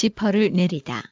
지퍼를 내리다.